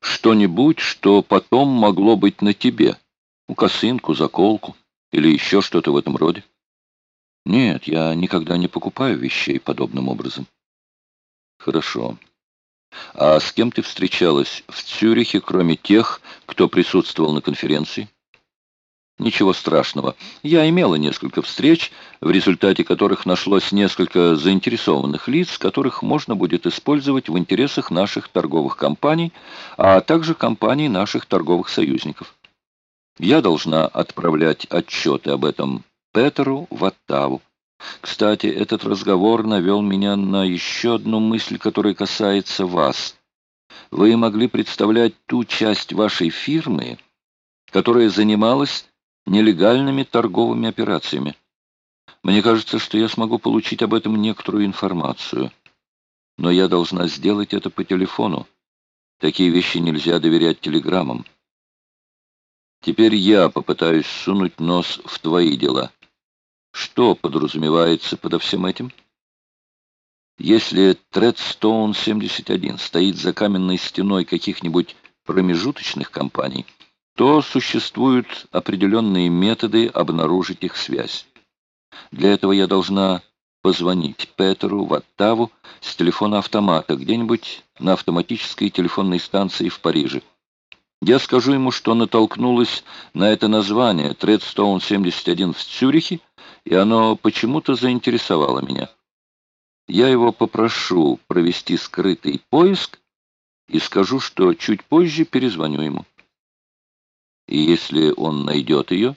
что-нибудь, что потом могло быть на тебе. Ну, косынку, заколку или еще что-то в этом роде. Нет, я никогда не покупаю вещей подобным образом. Хорошо. А с кем ты встречалась в Цюрихе, кроме тех, кто присутствовал на конференции? Ничего страшного. Я имела несколько встреч, в результате которых нашлось несколько заинтересованных лиц, которых можно будет использовать в интересах наших торговых компаний, а также компаний наших торговых союзников. Я должна отправлять отчеты об этом Петеру в Оттаву. Кстати, этот разговор навел меня на еще одну мысль, которая касается вас. Вы могли представлять ту часть вашей фирмы, которая занималась нелегальными торговыми операциями. Мне кажется, что я смогу получить об этом некоторую информацию. Но я должна сделать это по телефону. Такие вещи нельзя доверять телеграммам. Теперь я попытаюсь сунуть нос в твои дела. Что подразумевается подо всем этим? Если Тредстоун 71 стоит за каменной стеной каких-нибудь промежуточных компаний, то существуют определенные методы обнаружить их связь. Для этого я должна позвонить Петеру в Оттаву с телефона автомата где-нибудь на автоматической телефонной станции в Париже. Я скажу ему, что натолкнулась на это название Тредстоун 71 в Цюрихе, и оно почему-то заинтересовало меня. Я его попрошу провести скрытый поиск и скажу, что чуть позже перезвоню ему. И если он найдет ее,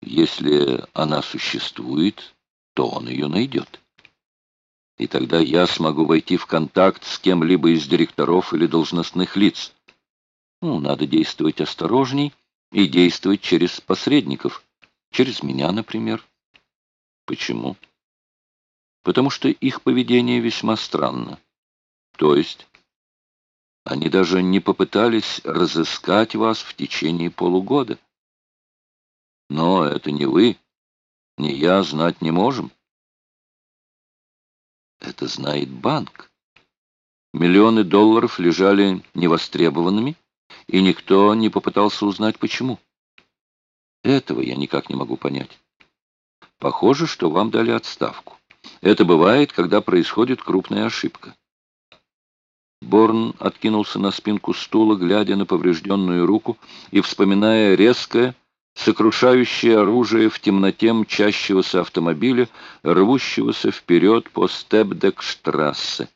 если она существует, то он ее найдет. И тогда я смогу войти в контакт с кем-либо из директоров или должностных лиц. Ну, надо действовать осторожней и действовать через посредников. Через меня, например. Почему? Потому что их поведение весьма странно. То есть они даже не попытались разыскать вас в течение полугода. Но это не вы, не я знать не можем. Это знает банк. Миллионы долларов лежали невостребованными, и никто не попытался узнать, почему. Этого я никак не могу понять. Похоже, что вам дали отставку. Это бывает, когда происходит крупная ошибка. Борн откинулся на спинку стула, глядя на поврежденную руку и вспоминая резкое, сокрушающее оружие в темноте мчащегося автомобиля, рвущегося вперед по Степдекштрассе.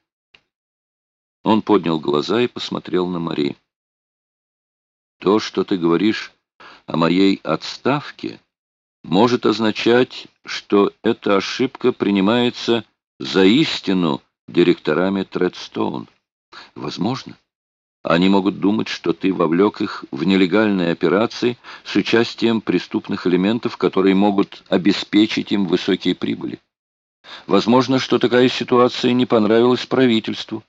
Он поднял глаза и посмотрел на Мари. «То, что ты говоришь о моей отставке, может означать, что эта ошибка принимается за истину директорами Тредстоун». Возможно. Они могут думать, что ты вовлек их в нелегальные операции с участием преступных элементов, которые могут обеспечить им высокие прибыли. Возможно, что такая ситуация не понравилась правительству.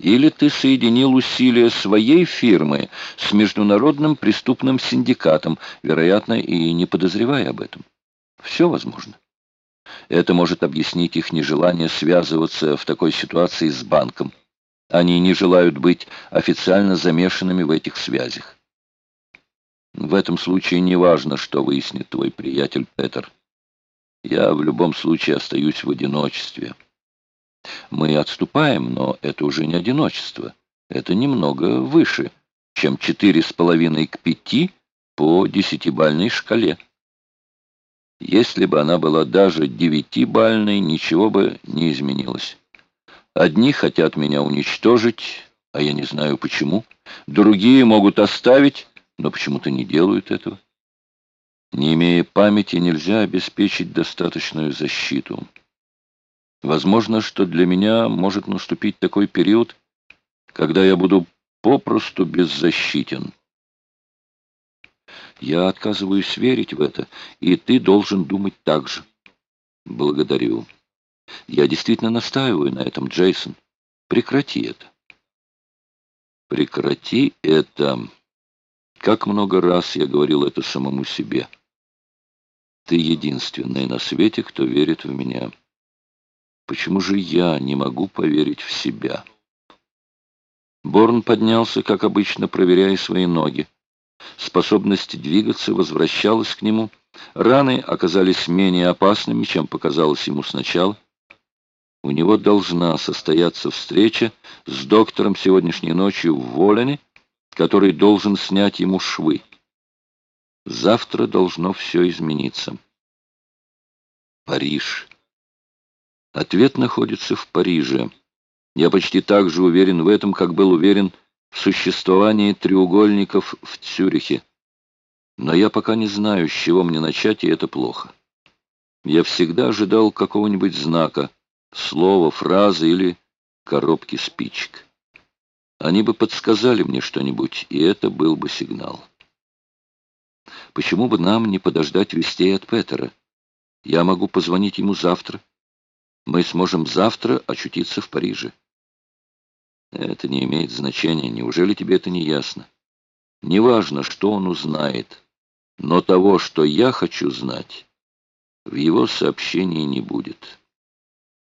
Или ты соединил усилия своей фирмы с международным преступным синдикатом, вероятно, и не подозревая об этом. Все возможно. Это может объяснить их нежелание связываться в такой ситуации с банком. Они не желают быть официально замешанными в этих связях. В этом случае не важно, что выяснит твой приятель Петер. Я в любом случае остаюсь в одиночестве. Мы отступаем, но это уже не одиночество. Это немного выше, чем четыре с половиной к пяти по десятибальной шкале. Если бы она была даже девятибальной, ничего бы не изменилось. Одни хотят меня уничтожить, а я не знаю почему. Другие могут оставить, но почему-то не делают этого. Не имея памяти, нельзя обеспечить достаточную защиту. Возможно, что для меня может наступить такой период, когда я буду попросту беззащитен. Я отказываюсь верить в это, и ты должен думать так же. Благодарю. Я действительно настаиваю на этом, Джейсон. Прекрати это. Прекрати это. Как много раз я говорил это самому себе. Ты единственный на свете, кто верит в меня. Почему же я не могу поверить в себя?» Борн поднялся, как обычно, проверяя свои ноги. Способность двигаться возвращалась к нему. Раны оказались менее опасными, чем показалось ему сначала. У него должна состояться встреча с доктором сегодняшней ночью в Волене, который должен снять ему швы. Завтра должно все измениться. Париж. Ответ находится в Париже. Я почти так же уверен в этом, как был уверен в существовании треугольников в Цюрихе. Но я пока не знаю, с чего мне начать, и это плохо. Я всегда ожидал какого-нибудь знака, слова, фразы или коробки спичек. Они бы подсказали мне что-нибудь, и это был бы сигнал. Почему бы нам не подождать вестей от Петера? Я могу позвонить ему завтра. Мы сможем завтра очутиться в Париже. Это не имеет значения. Неужели тебе это не ясно? Неважно, что он узнает, но того, что я хочу знать, в его сообщении не будет».